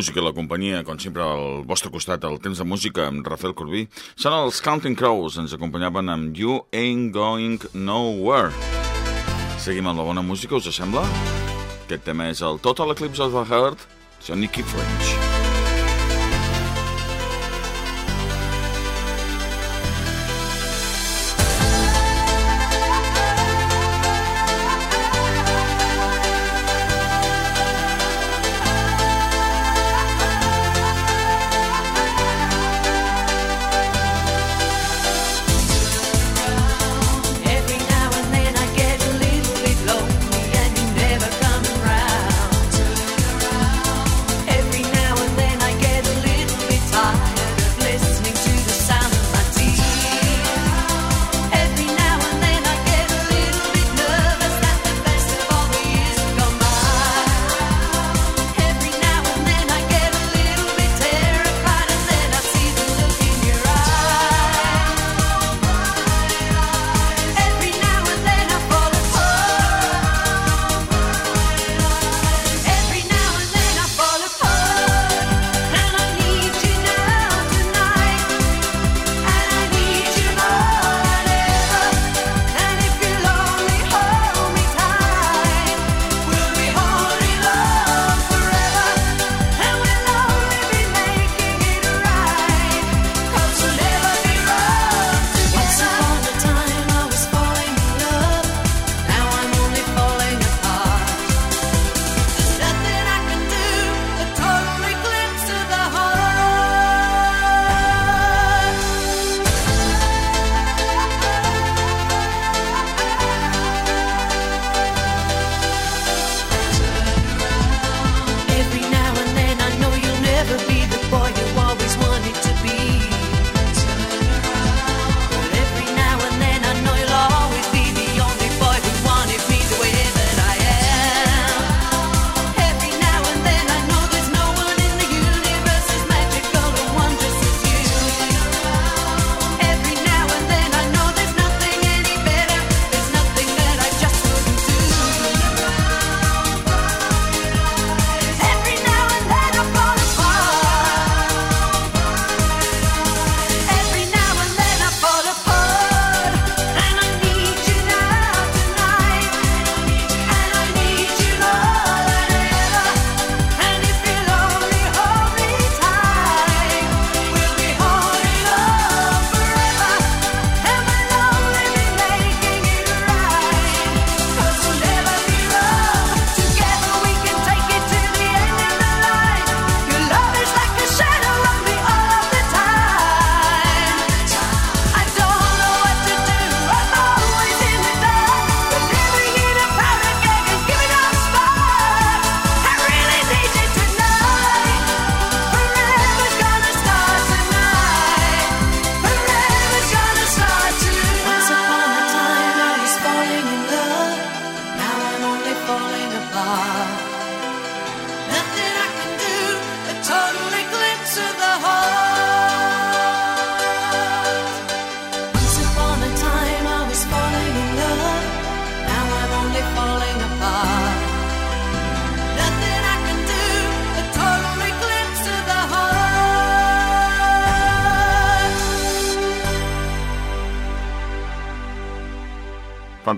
música i la companyia, com sempre al vostre costat, el temps de música amb Rafael Corbí, són els Counting Crows, ens acompanyaven amb You Ain't Going Nowhere. Seguim amb la bona música, us sembla? Aquest tema és el Total Eclipse of the Heart, Johnny Keith Lynch.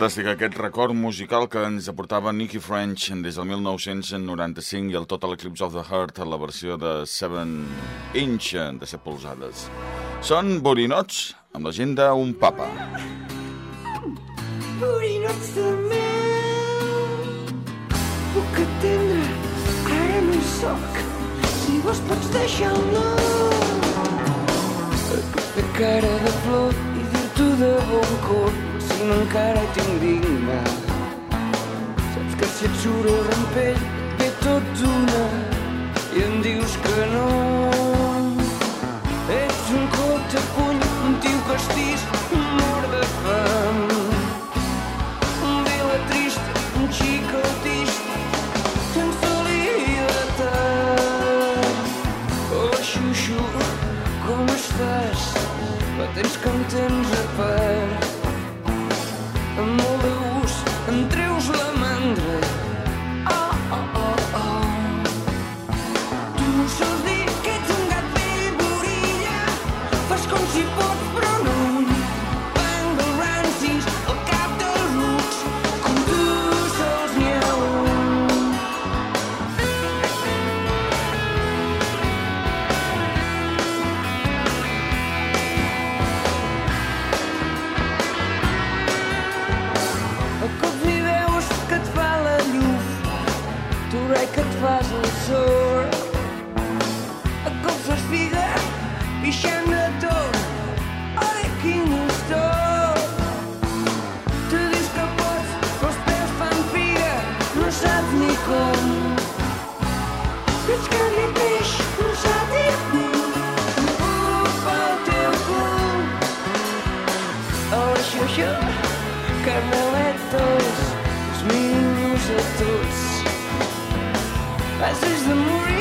fantàstic aquest record musical que ens aportava Nicky French des del 1995 i el Total Eclipse of the Heart en la versió de 7 inch, de 7 polsades. Són borinots amb l'agenda Un Papa. Borinots de mel Puc atendre, ara no soc Si vos pots deixar-lo De cara de flor i dir-t'ho de bon cor no encara t'indigna. Saps que si et surt el rampell ve tot d'una i em dius que no. Ets un cop de puny, un tio castís, un mort de fam. Un vila trist, un xic autista, solia tant. Oh, xuxu, com estàs? Fa temps que em tens a part. more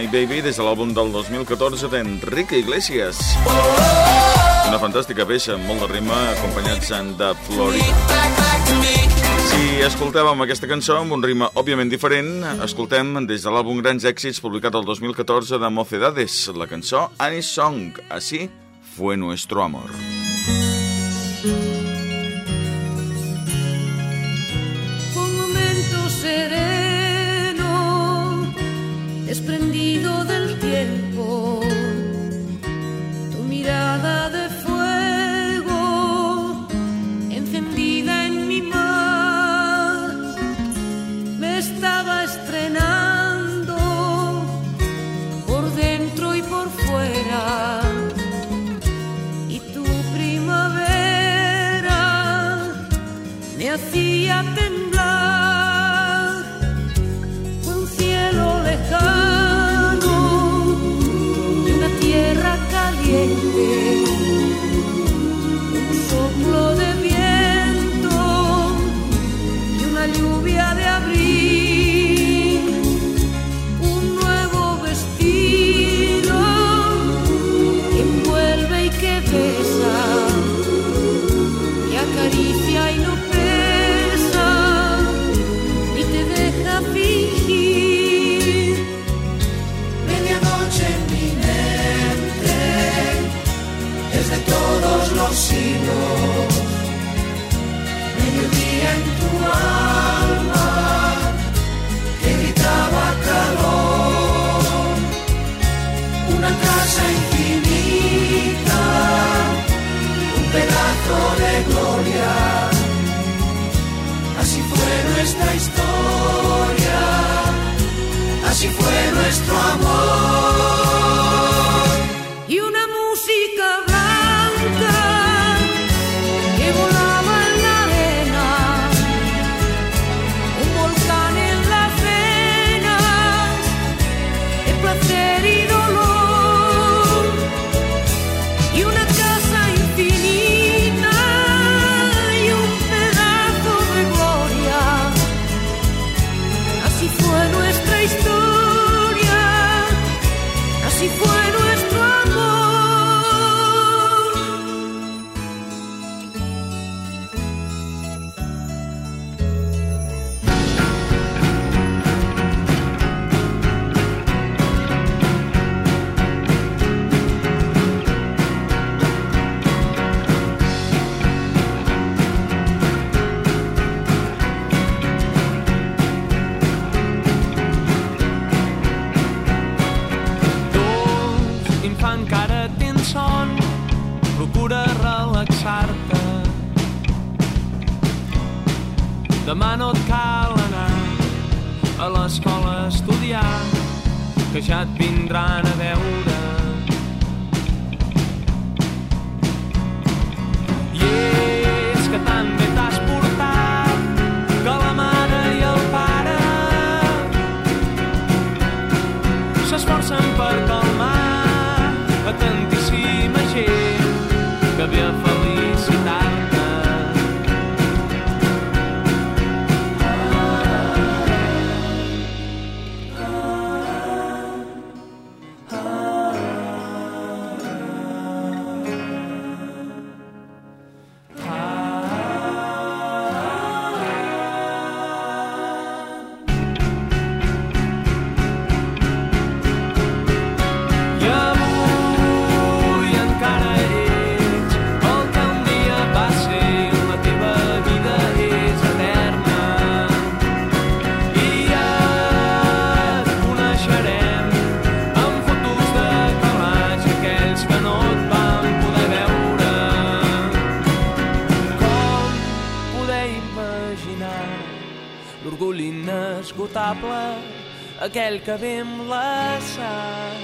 My Baby des de l'àlbum del 2014 d'Enrique Iglesias. Una fantàstica peça amb molt de ritme, acompanyats de Florida. Si escoltàvem aquesta cançó amb un ritme òbviament diferent, escoltem des de l'àlbum Grans Èxits publicat el 2014 de Mocedades, la cançó Any Song, així fue nuestro amor. Música desprendido del tiempo, tu mirada de de todos los siglos. Mediodía en tu alma que gritaba calor. Una casa infinita, un pedazo de gloria. Así fue nuestra historia, así fue nuestro amor. aquell que ve amb la sang.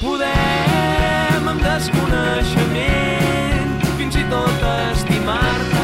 Podem amb desconeixement fins i tot estimar-te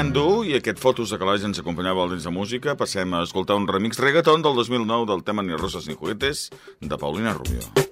Damián Du i aquest Fotos de Calaix ens acompanyava al Dins de Música. Passem a escoltar un remix reggaeton del 2009 del tema Ni Roses ni Juguetes de Paulina Rubio.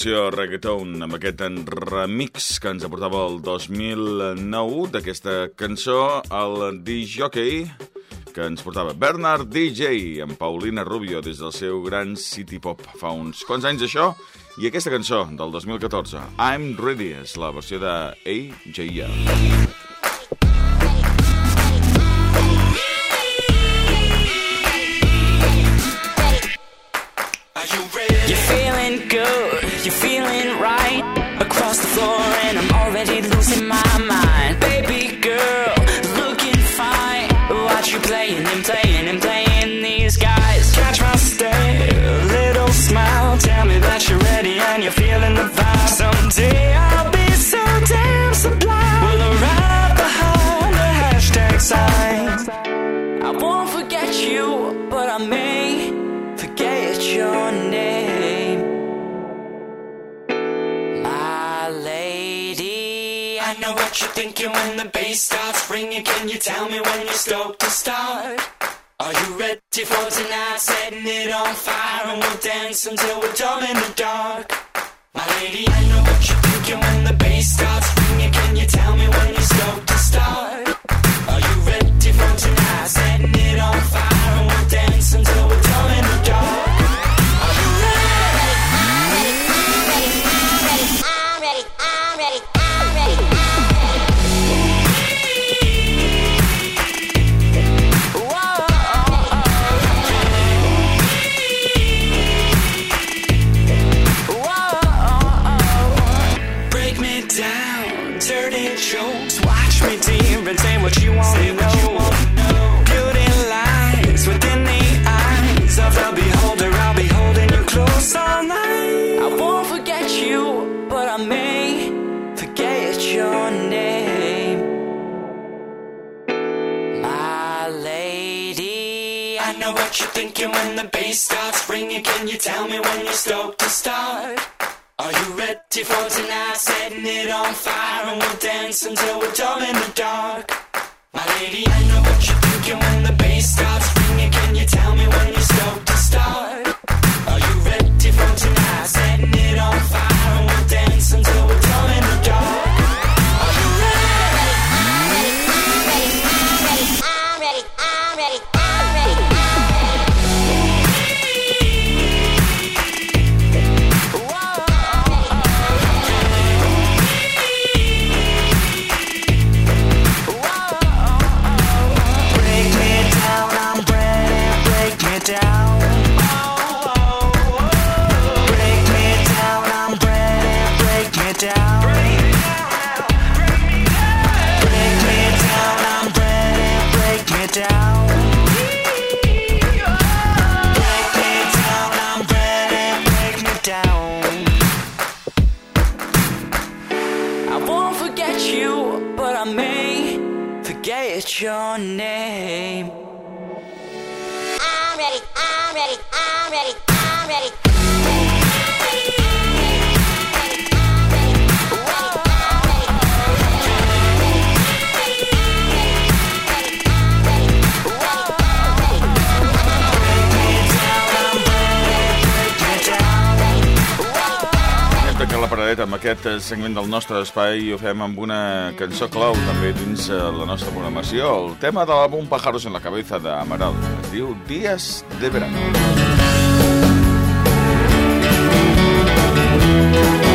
Versió reggaeton amb aquest remix que ens aportava el 2009 d'aquesta cançó, el DJ que ens portava Bernard DJ amb Paulina Rubio des del seu gran City Pop. Fa uns quants anys això i aquesta cançó del 2014 I'm Ready és la versió de AJL you feel when the bass starts ringing. Can you tell me when you're stoked to start? Are you ready for tonight? Setting it on fire and we'll dance until we're dumb in the dark. My lady, I know what you're thinking when the bass starts ringing. Can you tell me when you're stoked to start? In the dark. My lady, forget you, but I may forget your name. I'm ready, I'm ready, I'm ready, I'm ready. Paradeta amb aquest eh, segment del nostre espai ho fem amb una cançó clau també dins eh, la nostra programació. El tema de l'àlbum Pájaros en la cabeza d'Amaral. Es diu Días de verano. No